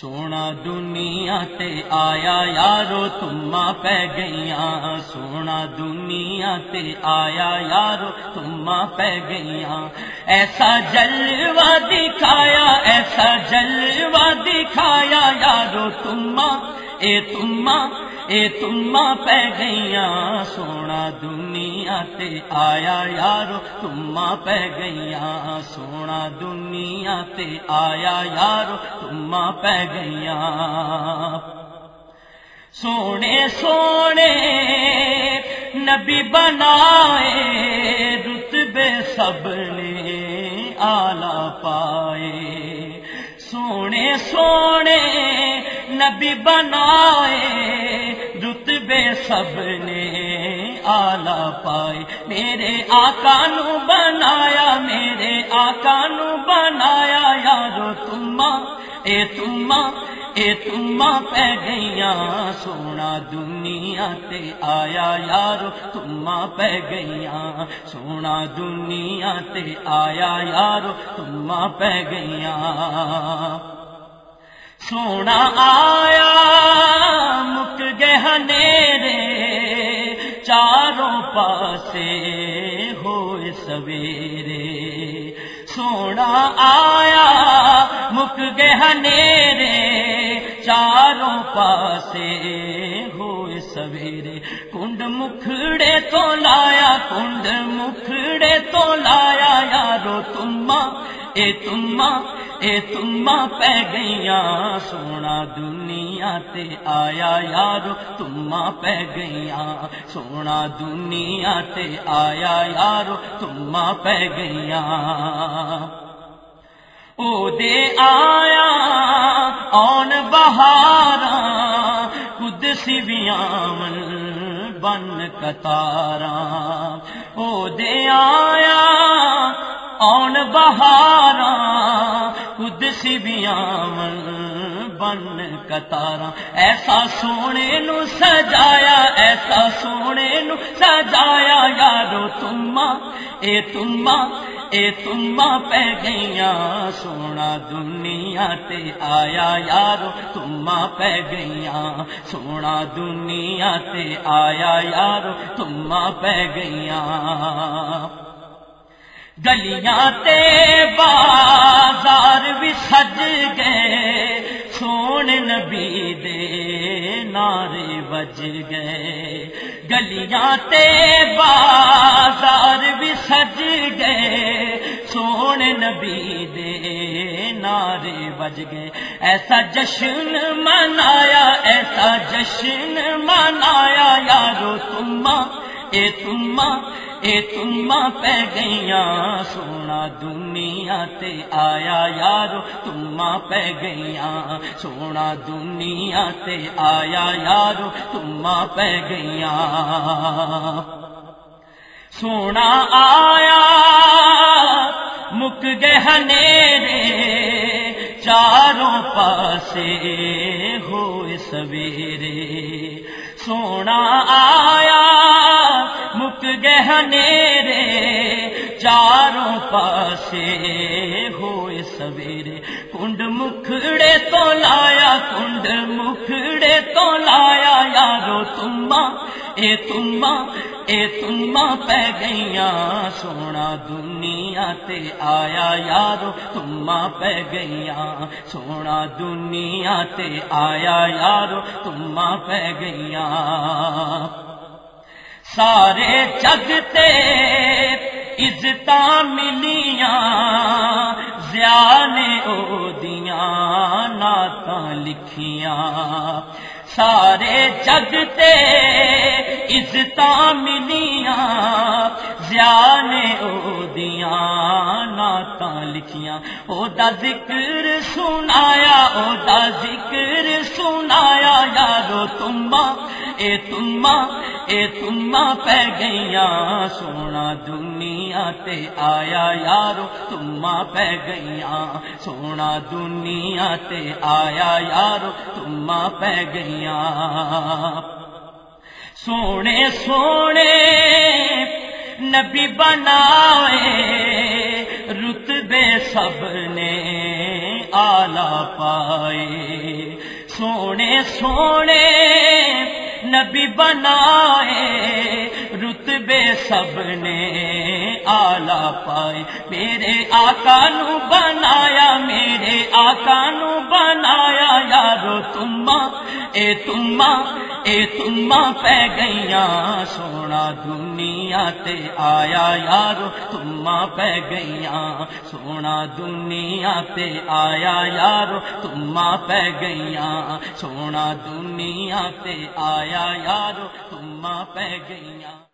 سونا دنیا تے آیا یارو، تما پہ گئیاں۔ سونا دنیا تے آیا یارو، تما پہ گئیاں۔ ایسا جلوہ دکھایا، ایسا جلوہ دکھایا یارو، تما، اے تما۔ اے تما پہ گئیاں، سونا دنیا تے آیا یارو تما پہ گئیاں، سونا دنیا تے آیا یارو تما پہ گئیاں۔ سونے سونے، نبی بنائے، رتبے سب نے آلہ پائے۔ سونے سونے، نبی بنائے رتبے سب نے آلہ پائے میرے آقا نو بنایا، میرے آقا نو بنایا، یارو تما اے تما اے تما پہ گئیاں، سونا دنیا تے آیا، یارو تما پہ گئیاں، سونا دنیا تے آیا، یارو تما پہ گئیاں۔ سونا آیا پاسے ہوئے سویرے۔ سونا آیا، مک گہنے چاروں پاسے ہوئے سویرے۔ کنڈ مکھڑے تو لایا، کنڈ مکھڑے تو لایا۔ یارو تما اے تما اے تما پہ گئیاں، سونا دنیا تے آیا یارو تما پہ گئیاں، سونا دنیا تے آیا یارو تما پہ گئیاں۔ او دے آیا، آن بہارا کد سیویاں بن کتارا او دے آیا، آن بہارا خود سی بن کتارا ایسا سونے نو سجایا، ایسا سونے نو سجایا۔ یارو تما اے تما اے تما پہ گئیاں سونا دنیا تے آیا۔ یارو تما پہ گئیاں سونا دنیا تے آیا۔ یارو تما پہ گئیاں گلیاں تے بازار بھی سج گئے، سون نبی دے نعرے بج گئے۔ گلیاں تے بازار بھی سج گئے، سون نبی دے نعرے بج گئے۔ ایسا جشن منایا، ایسا جشن منایا، یارو تما اے تما اے تما پہ گئیاں، سونا دنیا تے آیا یارو تما پہ گئیاں، سونا دنیا تے آیا یارو تما پہ گئیاں۔ سونا آیا، مک گہنے چاروں پاسے ہوئے سویرے۔ سونا آیا گہنے چاروں پاسے ہوئے سویرے۔ کنڈ مکھڑے تو لایا، کنڈ مکھڑے تو لایا۔ یارو تما اے تما اے تما پہ گئیاں، سونا دنیا تے آیا۔ یارو تما پہ گئیاں، سونا دنیا تے آیا۔ یارو تما پہ گئیاں۔ سارے جگتے عزت ملیاں، زیانے او دیاں نعت لکھیاں۔ سارے جگتے عزت ملیاں، زیانے او دیاں نعت لکھیاں۔ او دا ذکر سنایا، او دا ذکر سنایا، یارو تما اے تما اے تما پہ گئیاں، سونا دنیا تے آیا یارو تما پہ گئیاں، سونا دنیا تے آیا یارو تما پہ گئیاں۔ سونے سونے، نبی بنائے رتبے سب نے آلہ پائے۔ سونے سونے نبی بنائے سب نے آلہ پائے۔ میرے آقا نو بنایا، میرے آقا نو بنایا۔ یارو تما اے تما اے تما پہ گئیاں۔ سونا دنیا تے آیا، یارو تما پہ گئیاں۔ سونا دنیا تے آیا، یارو تما پہ گئیاں۔ سونا دنیا تے آیا، یارو تما پہ گئیاں۔